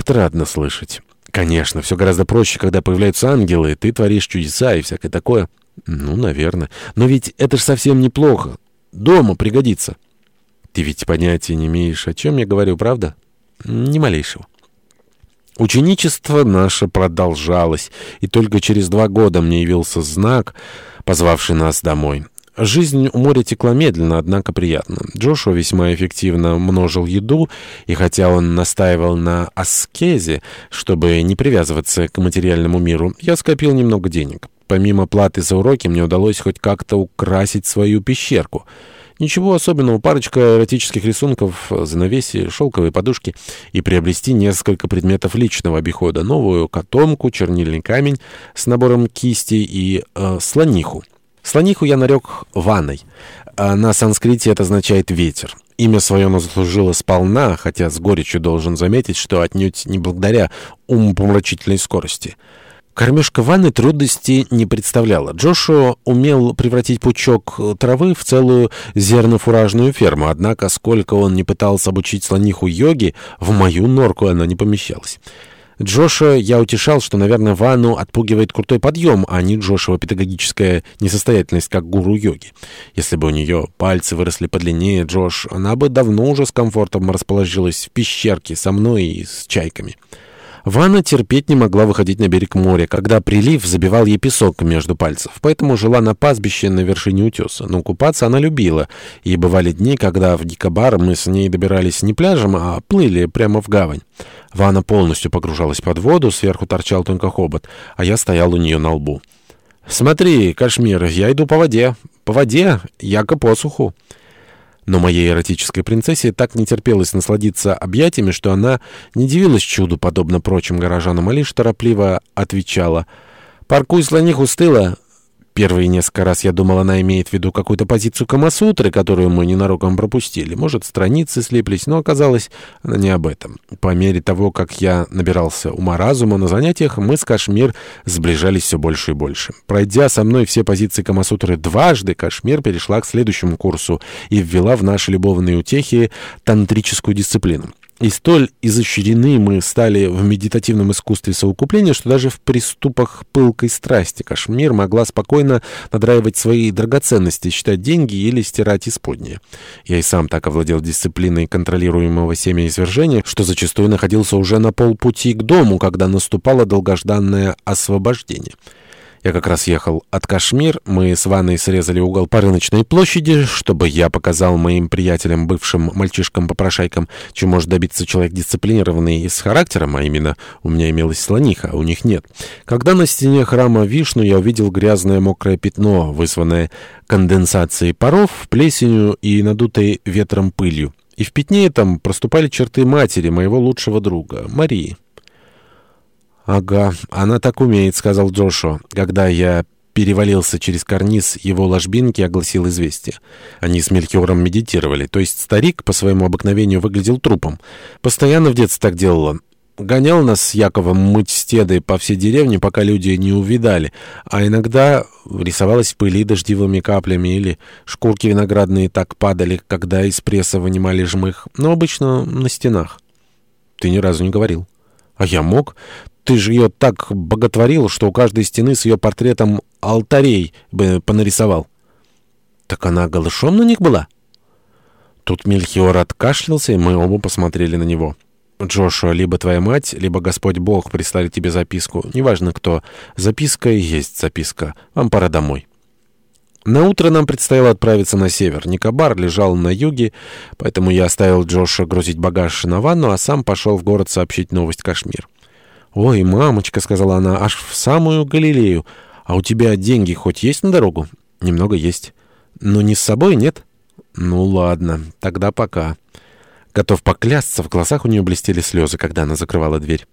Отрадно слышать. Конечно, все гораздо проще, когда появляются ангелы, ты творишь чудеса и всякое такое. Ну, наверное. Но ведь это же совсем неплохо. Дома пригодится. Ты ведь понятия не имеешь, о чем я говорю, правда? Ни малейшего. Ученичество наше продолжалось, и только через два года мне явился знак, позвавший нас домой. Жизнь у моря текла медленно, однако приятно. Джошуа весьма эффективно множил еду, и хотя он настаивал на аскезе, чтобы не привязываться к материальному миру, я скопил немного денег. Помимо платы за уроки мне удалось хоть как-то украсить свою пещерку — Ничего особенного, парочка эротических рисунков, занавеси, шелковые подушки и приобрести несколько предметов личного обихода, новую котомку, чернильный камень с набором кисти и э, слониху. Слониху я нарек ванной. А на санскрите это означает «ветер». Имя свое она заслужила сполна, хотя с горечью должен заметить, что отнюдь не благодаря умопомрачительной скорости. Кормежка ванны трудности не представляла. Джошуа умел превратить пучок травы в целую зернофуражную ферму, однако сколько он не пытался обучить слониху йоги, в мою норку она не помещалась. Джоша я утешал, что, наверное, ванну отпугивает крутой подъем, а не Джошева педагогическая несостоятельность как гуру йоги. Если бы у нее пальцы выросли подлиннее, Джош, она бы давно уже с комфортом расположилась в пещерке со мной и с чайками. Ванна терпеть не могла выходить на берег моря, когда прилив забивал ей песок между пальцев, поэтому жила на пастбище на вершине утеса. Но купаться она любила, и бывали дни, когда в Дикобар мы с ней добирались не пляжем, а плыли прямо в гавань. Ванна полностью погружалась под воду, сверху торчал только хобот, а я стоял у нее на лбу. «Смотри, Кашмир, я иду по воде. По воде, яко посуху». Но моей эротической принцессе так не терпелось насладиться объятиями, что она не дивилась чуду, подобно прочим горожанам, а лишь торопливо отвечала. «Паркуй слониху с тыла, Первые несколько раз я думал, она имеет в виду какую-то позицию Камасутры, которую мы ненароком пропустили. Может, страницы слиплись, но оказалось, она не об этом. По мере того, как я набирался ума-разума на занятиях, мы с Кашмир сближались все больше и больше. Пройдя со мной все позиции Камасутры дважды, Кашмир перешла к следующему курсу и ввела в наши любовные утехи тантрическую дисциплину. И столь изощрены мы стали в медитативном искусстве совокупления, что даже в приступах пылкой страсти Кашмир могла спокойно надраивать свои драгоценности, считать деньги или стирать исподнее. Я и сам так овладел дисциплиной контролируемого семяизвержения, что зачастую находился уже на полпути к дому, когда наступало долгожданное освобождение. Я как раз ехал от Кашмир, мы с Ванной срезали угол по рыночной площади, чтобы я показал моим приятелям, бывшим мальчишкам-попрошайкам, чем может добиться человек дисциплинированный и с характером, а именно у меня имелась слониха, а у них нет. Когда на стене храма Вишну я увидел грязное мокрое пятно, вызванное конденсацией паров, плесенью и надутой ветром пылью. И в пятне этом проступали черты матери моего лучшего друга, Марии. «Ага, она так умеет», — сказал Джошуа, когда я перевалился через карниз его ложбинки огласил известие. Они с Мельхиором медитировали, то есть старик по своему обыкновению выглядел трупом. Постоянно в детстве так делал он. Гонял нас с Яковом мыть стеды по всей деревне, пока люди не увидали, а иногда рисовалась в пыли дождевыми каплями или шкурки виноградные так падали, когда из пресса вынимали жмых, но обычно на стенах. Ты ни разу не говорил. А я мог. Ты же ее так боготворил, что у каждой стены с ее портретом алтарей бы понарисовал. Так она голышом на них была? Тут Мельхиор откашлялся, и мы оба посмотрели на него. Джошуа, либо твоя мать, либо Господь Бог прислали тебе записку. Неважно кто. Записка и есть записка. Вам пора домой. На утро нам предстояло отправиться на север. Никобар лежал на юге, поэтому я оставил Джоша грузить багаж на ванну, а сам пошел в город сообщить новость Кашмир. «Ой, мамочка», — сказала она, — «аж в самую Галилею. А у тебя деньги хоть есть на дорогу?» «Немного есть». «Но не с собой, нет?» «Ну ладно, тогда пока». Готов поклясться, в глазах у нее блестели слезы, когда она закрывала дверь.